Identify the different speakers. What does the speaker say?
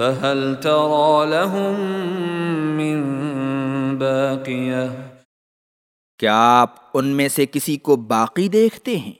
Speaker 1: فهل ترى لهم من باقية؟
Speaker 2: کیا آپ ان میں سے کسی کو باقی دیکھتے ہیں؟